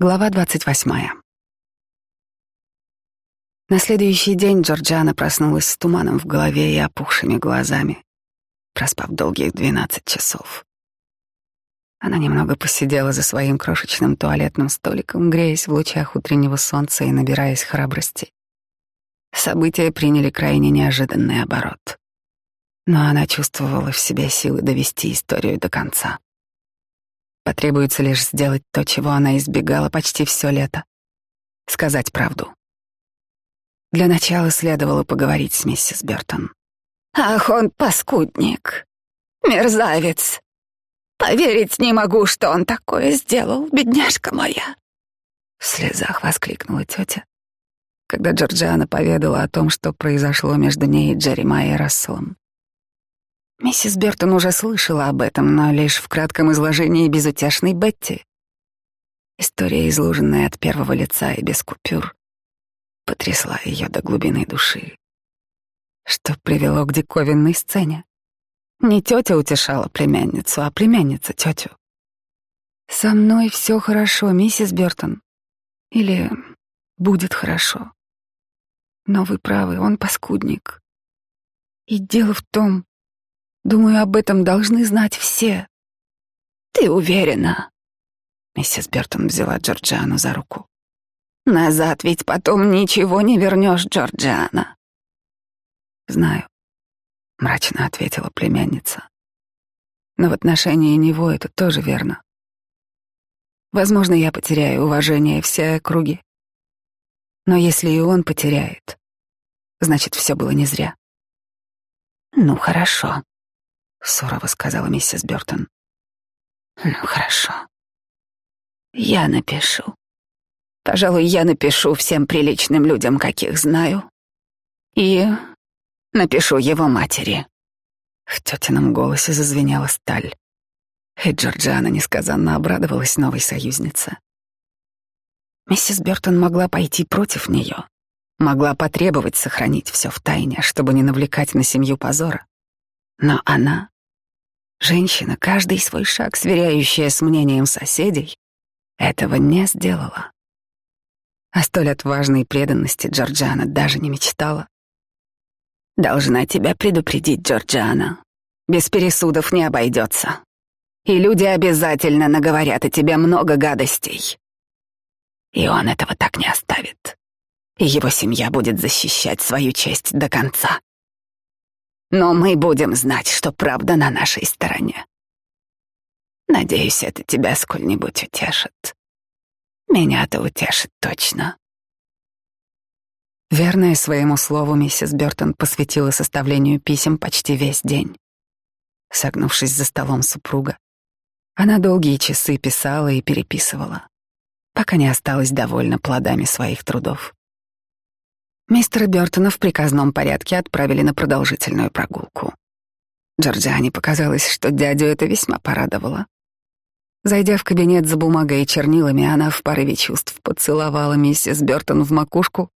Глава двадцать восьмая. На следующий день Джорджиана проснулась с туманом в голове и опухшими глазами, проспав долгих двенадцать часов. Она немного посидела за своим крошечным туалетным столиком, греясь в лучах утреннего солнца и набираясь храбрости. События приняли крайне неожиданный оборот. Но она чувствовала в себе силы довести историю до конца. Потребуется лишь сделать то, чего она избегала почти все лето. Сказать правду. Для начала следовало поговорить с миссис Бертон. «Ах, он паскудник! Мерзавец! Поверить не могу, что он такое сделал, бедняжка моя!» В слезах воскликнула тетя, когда Джорджиана поведала о том, что произошло между ней и Джеремайей Расселом. Миссис Бертон уже слышала об этом, но лишь в кратком изложении безутешной Бетти. История, изложенная от первого лица и без купюр, потрясла ее до глубины души. Что привело к диковинной сцене? Не тетя утешала племянницу, а племянница тетю. «Со мной все хорошо, миссис Бертон. Или будет хорошо. Но вы правы, он паскудник. И дело в том, Думаю, об этом должны знать все. Ты уверена? Миссис Бертон взяла Джорджиану за руку. Назад ведь потом ничего не вернешь, Джорджиана. Знаю, мрачно ответила племянница. Но в отношении него это тоже верно. Возможно, я потеряю уважение всей округи. Но если и он потеряет, значит, все было не зря. Ну, хорошо. — сурово сказала миссис Бёртон. «Ну, хорошо. Я напишу. Пожалуй, я напишу всем приличным людям, каких знаю. И напишу его матери». В тетином голосе зазвенела сталь. И Джорджиана несказанно обрадовалась новой союзнице. Миссис Бёртон могла пойти против нее, могла потребовать сохранить все в тайне, чтобы не навлекать на семью позора. Но она, женщина, каждый свой шаг, сверяющая с мнением соседей, этого не сделала. О столь отважной преданности Джорджиана даже не мечтала. «Должна тебя предупредить, Джорджиана. Без пересудов не обойдется. И люди обязательно наговорят о тебе много гадостей. И он этого так не оставит. И его семья будет защищать свою честь до конца. Но мы будем знать, что правда на нашей стороне. Надеюсь, это тебя сколь-нибудь утешит. Меня-то утешит точно. Верная своему слову, миссис Бертон посвятила составлению писем почти весь день. Согнувшись за столом супруга, она долгие часы писала и переписывала, пока не осталась довольна плодами своих трудов. Мистера Бёртона в приказном порядке отправили на продолжительную прогулку. Джорджиане показалось, что дядю это весьма порадовало. Зайдя в кабинет за бумагой и чернилами, она в порыве чувств поцеловала миссис Бёртон в макушку,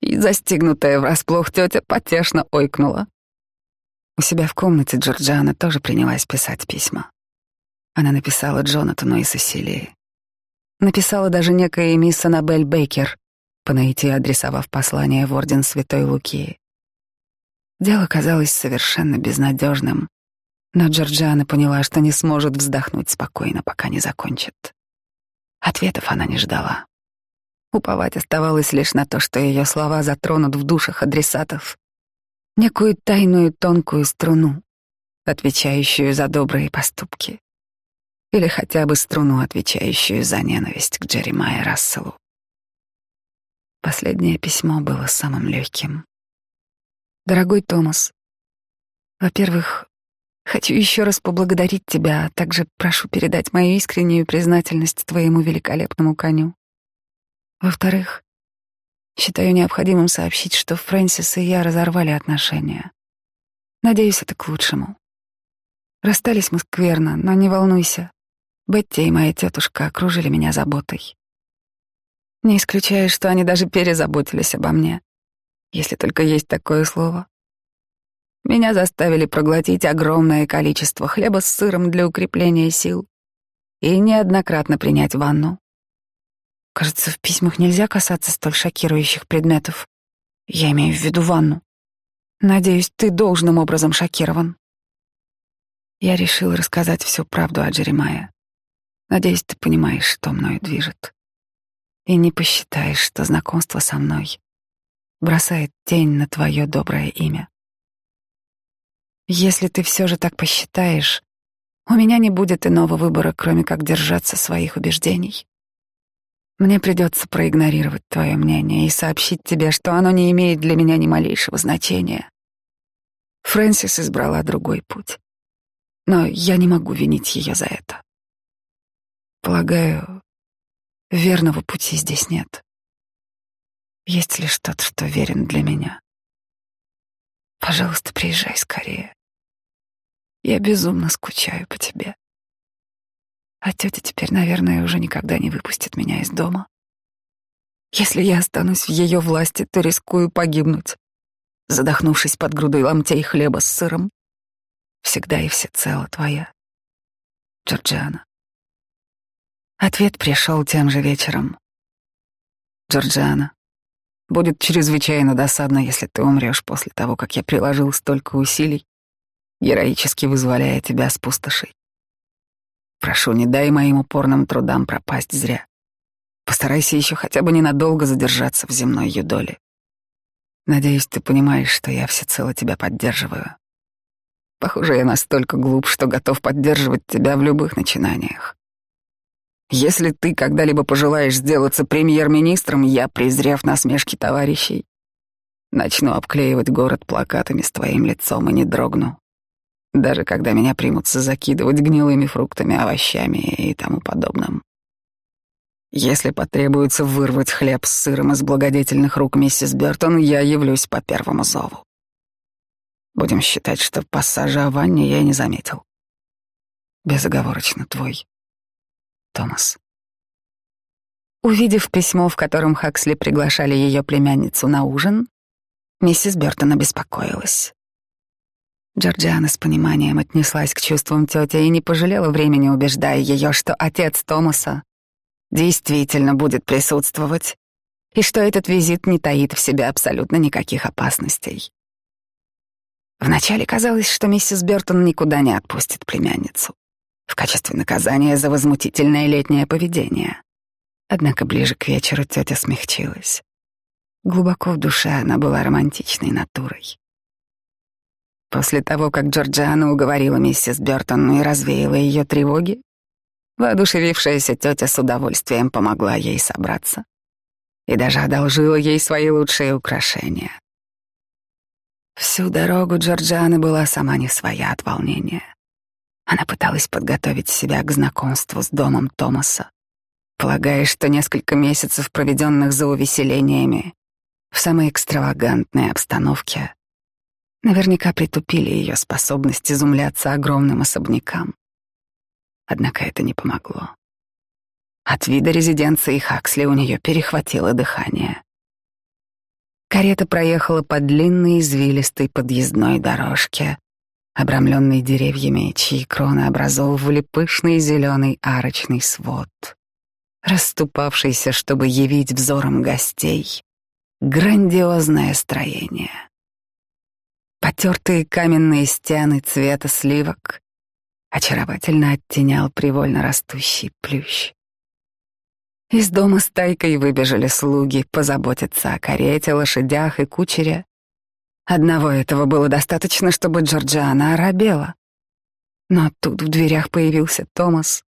и, застигнутая врасплох, тетя потешно ойкнула. У себя в комнате Джорджиана тоже принялась писать письма. Она написала Джонатану и Сесилии. Написала даже некая мисс Аннабель Бейкер, по наитию адресовав послание в орден Святой Луки. Дело казалось совершенно безнадежным, но Джорджиана поняла, что не сможет вздохнуть спокойно, пока не закончит. Ответов она не ждала. Уповать оставалось лишь на то, что ее слова затронут в душах адресатов некую тайную тонкую струну, отвечающую за добрые поступки, или хотя бы струну, отвечающую за ненависть к Джеремайе Расселу. Последнее письмо было самым легким. Дорогой Томас, во-первых, хочу еще раз поблагодарить тебя, а также прошу передать мою искреннюю признательность твоему великолепному коню. Во-вторых, считаю необходимым сообщить, что Фрэнсис и я разорвали отношения. Надеюсь, это к лучшему. Расстались мы скверно, но не волнуйся. Бетти и моя тетушка окружили меня заботой. Не исключаю, что они даже перезаботились обо мне, если только есть такое слово. Меня заставили проглотить огромное количество хлеба с сыром для укрепления сил и неоднократно принять ванну. Кажется, в письмах нельзя касаться столь шокирующих предметов. Я имею в виду ванну. Надеюсь, ты должным образом шокирован. Я решил рассказать всю правду о Джеремае. Надеюсь, ты понимаешь, что мною движет. И не посчитаешь, что знакомство со мной бросает тень на твое доброе имя. Если ты все же так посчитаешь, у меня не будет иного выбора, кроме как держаться своих убеждений. Мне придется проигнорировать твое мнение и сообщить тебе, что оно не имеет для меня ни малейшего значения. Фрэнсис избрала другой путь, но я не могу винить ее за это. Полагаю, верного пути здесь нет. Есть лишь тот, что верен для меня. Пожалуйста, приезжай скорее. Я безумно скучаю по тебе. А тетя теперь, наверное, уже никогда не выпустит меня из дома. Если я останусь в ее власти, то рискую погибнуть, задохнувшись под грудой ломтей хлеба с сыром. Всегда и всецело твоя. Джорджиана. Ответ пришел тем же вечером. Джорджиана, будет чрезвычайно досадно, если ты умрешь после того, как я приложил столько усилий, героически вызволяя тебя с пустошей. Прошу, не дай моим упорным трудам пропасть зря. Постарайся еще хотя бы ненадолго задержаться в земной юдоле. Надеюсь, ты понимаешь, что я всецело тебя поддерживаю. Похоже, я настолько глуп, что готов поддерживать тебя в любых начинаниях. Если ты когда-либо пожелаешь сделаться премьер-министром, я, презрев насмешки товарищей, начну обклеивать город плакатами с твоим лицом и не дрогну. Даже когда меня примутся закидывать гнилыми фруктами, овощами и тому подобным. Если потребуется вырвать хлеб с сыром из благодетельных рук миссис Бертон, я явлюсь по первому зову. Будем считать, что пассажа о ванне я не заметил. Безоговорочно твой Томас. Увидев письмо, в котором Хаксли приглашали ее племянницу на ужин, миссис Бертон обеспокоилась. Джорджиана с пониманием отнеслась к чувствам тети и не пожалела времени, убеждая ее, что отец Томаса действительно будет присутствовать и что этот визит не таит в себе абсолютно никаких опасностей. Вначале казалось, что миссис Бертон никуда не отпустит племянницу в качестве наказания за возмутительное летнее поведение. Однако ближе к вечеру тетя смягчилась. Глубоко в душе она была романтичной натурой. После того, как Джорджиана уговорила миссис Бёртон и развеяла ее тревоги, воодушевившаяся тетя с удовольствием помогла ей собраться и даже одолжила ей свои лучшие украшения. Всю дорогу Джорджиана была сама не своя от волнения. Она пыталась подготовить себя к знакомству с домом Томаса, полагая, что несколько месяцев, проведенных за увеселениями, в самой экстравагантной обстановке, наверняка притупили ее способность изумляться огромным особнякам. Однако это не помогло. От вида резиденции Хаксли у нее перехватило дыхание. Карета проехала по длинной извилистой подъездной дорожке, обрамленный деревьями, чьи кроны образовывали пышный зеленый арочный свод, расступавшийся, чтобы явить взором гостей грандиозное строение. Потертые каменные стены цвета сливок очаровательно оттенял привольно растущий плющ. Из дома стайкой выбежали слуги позаботиться о карете, лошадях и кучере, Одного этого было достаточно, чтобы Джорджиана оробела. Но тут в дверях появился Томас,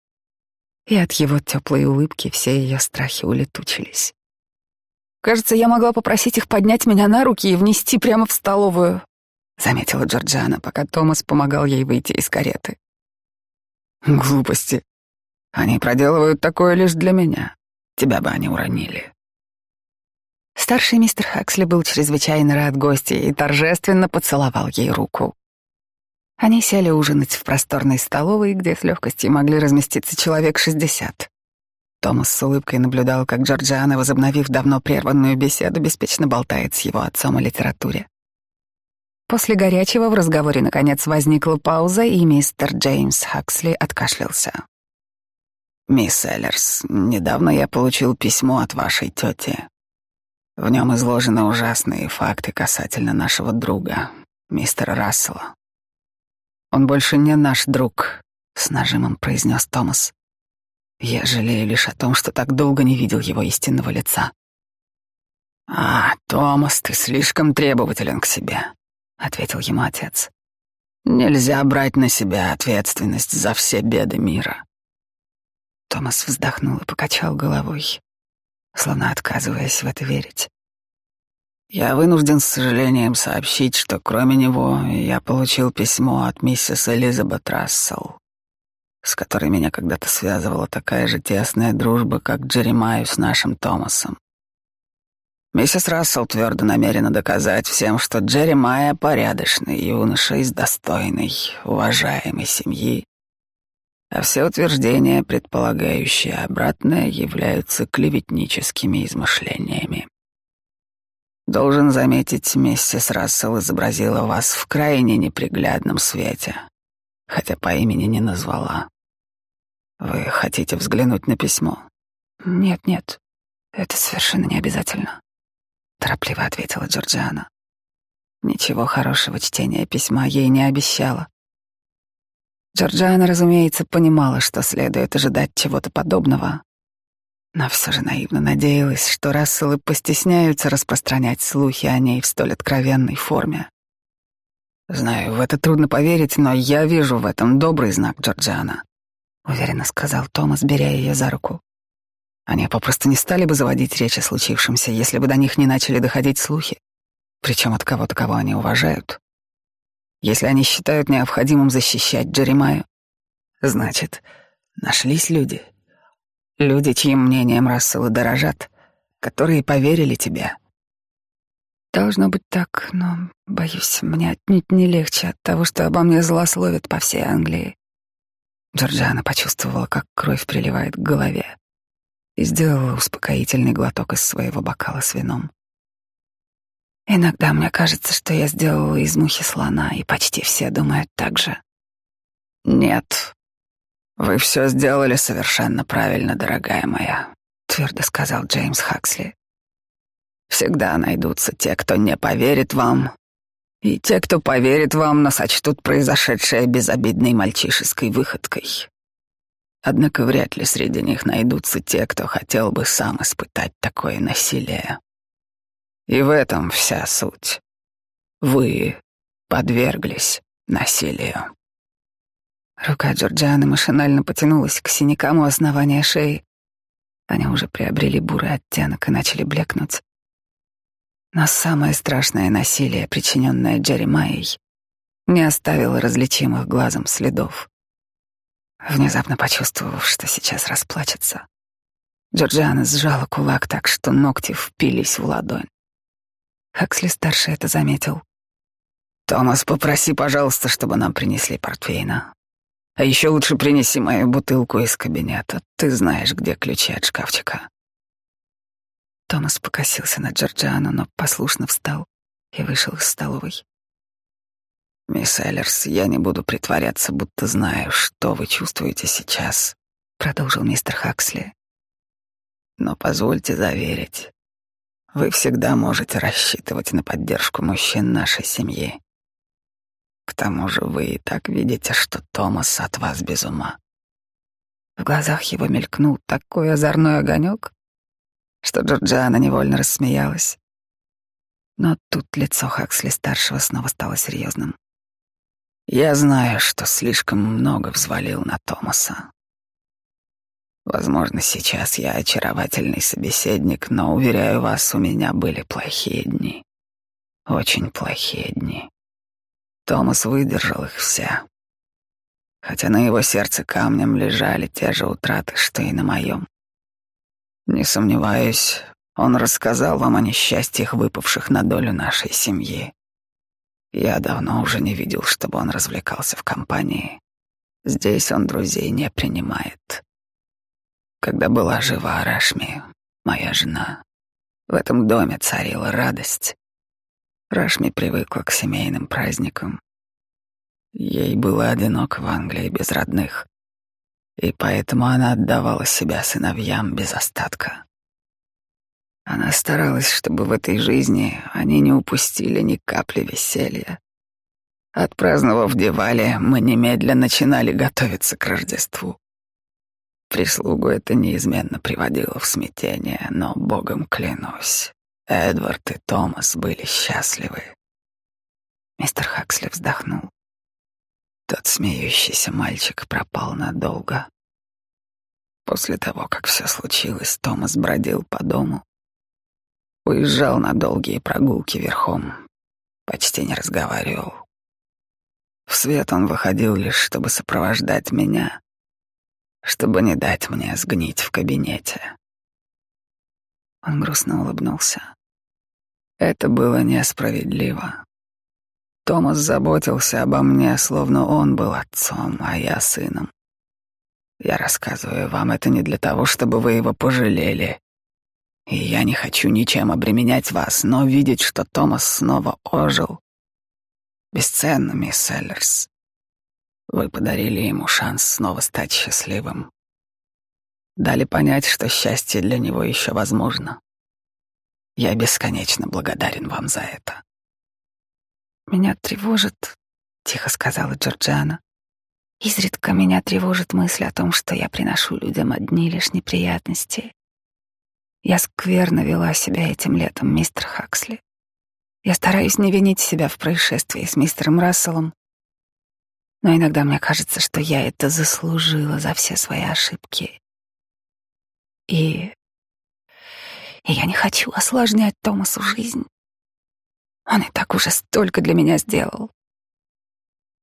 и от его теплой улыбки все ее страхи улетучились. «Кажется, я могла попросить их поднять меня на руки и внести прямо в столовую», — заметила Джорджиана, пока Томас помогал ей выйти из кареты. «Глупости. Они проделывают такое лишь для меня. Тебя бы они уронили». Старший мистер Хаксли был чрезвычайно рад гости и торжественно поцеловал ей руку. Они сели ужинать в просторной столовой, где с легкостью могли разместиться человек шестьдесят. Томас с улыбкой наблюдал, как Джорджиана, возобновив давно прерванную беседу, беспечно болтает с его отцом о литературе. После горячего в разговоре, наконец, возникла пауза, и мистер Джеймс Хаксли откашлялся. «Мисс Эллерс, недавно я получил письмо от вашей тети. В нем изложены ужасные факты касательно нашего друга, мистера Рассела. Он больше не наш друг, с нажимом произнес Томас. Я жалею лишь о том, что так долго не видел его истинного лица. А, Томас, ты слишком требователен к себе, ответил ему отец. Нельзя брать на себя ответственность за все беды мира. Томас вздохнул и покачал головой словно отказываясь в это верить. Я вынужден с сожалением сообщить, что кроме него я получил письмо от миссис Элизабет Рассел, с которой меня когда-то связывала такая же тесная дружба, как Джеремаю с нашим Томасом. Миссис Рассел твердо намерена доказать всем, что Джеремайя порядочный юноша из достойной, уважаемой семьи, а все утверждения, предполагающие обратное, являются клеветническими измышлениями. Должен заметить, миссис Рассел изобразила вас в крайне неприглядном свете, хотя по имени не назвала. Вы хотите взглянуть на письмо? Нет, нет, это совершенно не обязательно, торопливо ответила Джорджиана. Ничего хорошего чтения письма ей не обещала. Джорджиана, разумеется, понимала, что следует ожидать чего-то подобного, но все же наивно надеялась, что Расселы постесняются распространять слухи о ней в столь откровенной форме. «Знаю, в это трудно поверить, но я вижу в этом добрый знак Джорджиана», — уверенно сказал Томас, беря ее за руку. Они попросту не стали бы заводить речь о случившемся, если бы до них не начали доходить слухи, причем от кого-то, кого они уважают. Если они считают необходимым защищать Джеремаю, значит, нашлись люди. Люди, чьим мнением Расселы дорожат, которые поверили тебе. Должно быть так, но, боюсь, мне отнюдь не легче от того, что обо мне злословят по всей Англии. Джорджиана почувствовала, как кровь приливает к голове и сделала успокоительный глоток из своего бокала с вином. Иногда мне кажется, что я сделала из мухи слона, и почти все думают так же. Нет, вы все сделали совершенно правильно, дорогая моя, твердо сказал Джеймс Хаксли. Всегда найдутся те, кто не поверит вам, и те, кто поверит вам, но сочтут произошедшее безобидной мальчишеской выходкой. Однако вряд ли среди них найдутся те, кто хотел бы сам испытать такое насилие. И в этом вся суть. Вы подверглись насилию. Рука Джорджианы машинально потянулась к синякам у основания шеи. Они уже приобрели бурый оттенок и начали блекнуть. Но самое страшное насилие, причиненное Джеремайей, не оставило различимых глазом следов. Внезапно почувствовав, что сейчас расплачется, Джорджиана сжала кулак так, что ногти впились в ладонь. Хаксли-старший это заметил. «Томас, попроси, пожалуйста, чтобы нам принесли портвейна. А еще лучше принеси мою бутылку из кабинета. Ты знаешь, где ключи от шкафчика». Томас покосился на Джорджиану, но послушно встал и вышел из столовой. «Мисс Эллерс, я не буду притворяться, будто знаю, что вы чувствуете сейчас», — продолжил мистер Хаксли. «Но позвольте заверить, вы всегда можете рассчитывать на поддержку мужчин нашей семьи. К тому же вы и так видите, что Томас от вас без ума. В глазах его мелькнул такой озорной огонек, что Джорджиана невольно рассмеялась. Но тут лицо Хаксли-старшего снова стало серьезным. «Я знаю, что слишком много взвалил на Томаса. Возможно, сейчас я очаровательный собеседник, но, уверяю вас, у меня были плохие дни. Очень плохие дни. Томас выдержал их все. Хотя на его сердце камнем лежали те же утраты, что и на моем. Не сомневаюсь, он рассказал вам о несчастьях, выпавших на долю нашей семьи. Я давно уже не видел, чтобы он развлекался в компании. Здесь он друзей не принимает. Когда была жива Рашми, моя жена, в этом доме царила радость. Рашми привыкла к семейным праздникам. Ей было одиноко в Англии без родных. и поэтому она отдавала себя сыновьям без остатка. Она старалась, чтобы в этой жизни они не упустили ни капли веселья. Отпраздновав Дивали, мы немедленно начинали готовиться к Рождеству. Прислугу это неизменно приводило в смятение, но, богом клянусь, Эдвард и Томас были счастливы. Мистер Хаксли вздохнул. Тот смеющийся мальчик пропал надолго. После того, как все случилось, Томас бродил по дому, уезжал на долгие прогулки верхом, почти не разговаривал. В свет он выходил лишь, чтобы сопровождать меня, чтобы не дать мне сгнить в кабинете. Он грустно улыбнулся. Это было несправедливо. Томас заботился обо мне, словно он был отцом, а я сыном. Я рассказываю вам это не для того, чтобы вы его пожалели. И я не хочу ничем обременять вас, но видеть, что Томас снова ожил, бесценно, мисс Селлерс. Вы подарили ему шанс снова стать счастливым. Дали понять, что счастье для него еще возможно. Я бесконечно благодарен вам за это. «Меня тревожит», — тихо сказала Джорджиана. «Изредка меня тревожит мысль о том, что я приношу людям одни лишь неприятности. Я скверно вела себя этим летом, мистер Хаксли. Я стараюсь не винить себя в происшествии с мистером Расселом, но иногда мне кажется, что я это заслужила за все свои ошибки. И, и я не хочу осложнять Томасу жизнь. Он и так уже столько для меня сделал.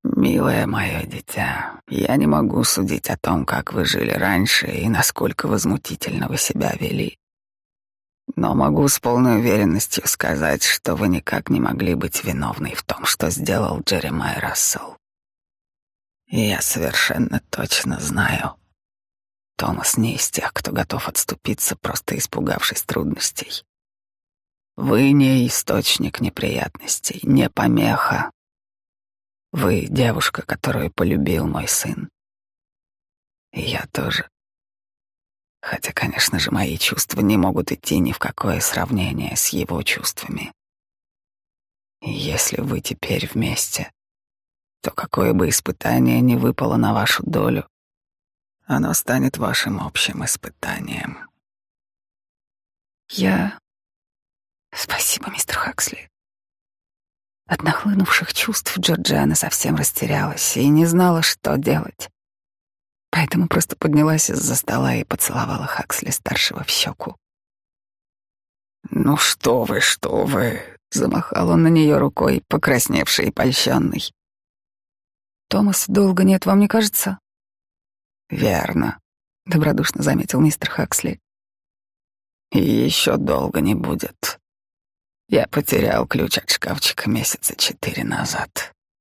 Милое мое дитя, я не могу судить о том, как вы жили раньше и насколько возмутительно вы себя вели. Но могу с полной уверенностью сказать, что вы никак не могли быть виновной в том, что сделал Джеремай Рассел. И я совершенно точно знаю, Томас не из тех, кто готов отступиться, просто испугавшись трудностей. Вы не источник неприятностей, не помеха. Вы девушка, которую полюбил мой сын. И я тоже. Хотя, конечно же, мои чувства не могут идти ни в какое сравнение с его чувствами. Если вы теперь вместе, то какое бы испытание ни выпало на вашу долю, оно станет вашим общим испытанием. Я Спасибо, мистер Хаксли. От нахлынувших чувств Джорджиана совсем растерялась и не знала, что делать. Поэтому просто поднялась из-за стола и поцеловала Хаксли старшего в щеку. «Ну что вы, что вы!» — замахал он на нее рукой, покрасневший и польщенный. «Томас, долго нет, вам не кажется?» «Верно», — добродушно заметил мистер Хаксли. «И еще долго не будет. Я потерял ключ от шкафчика месяца четыре назад.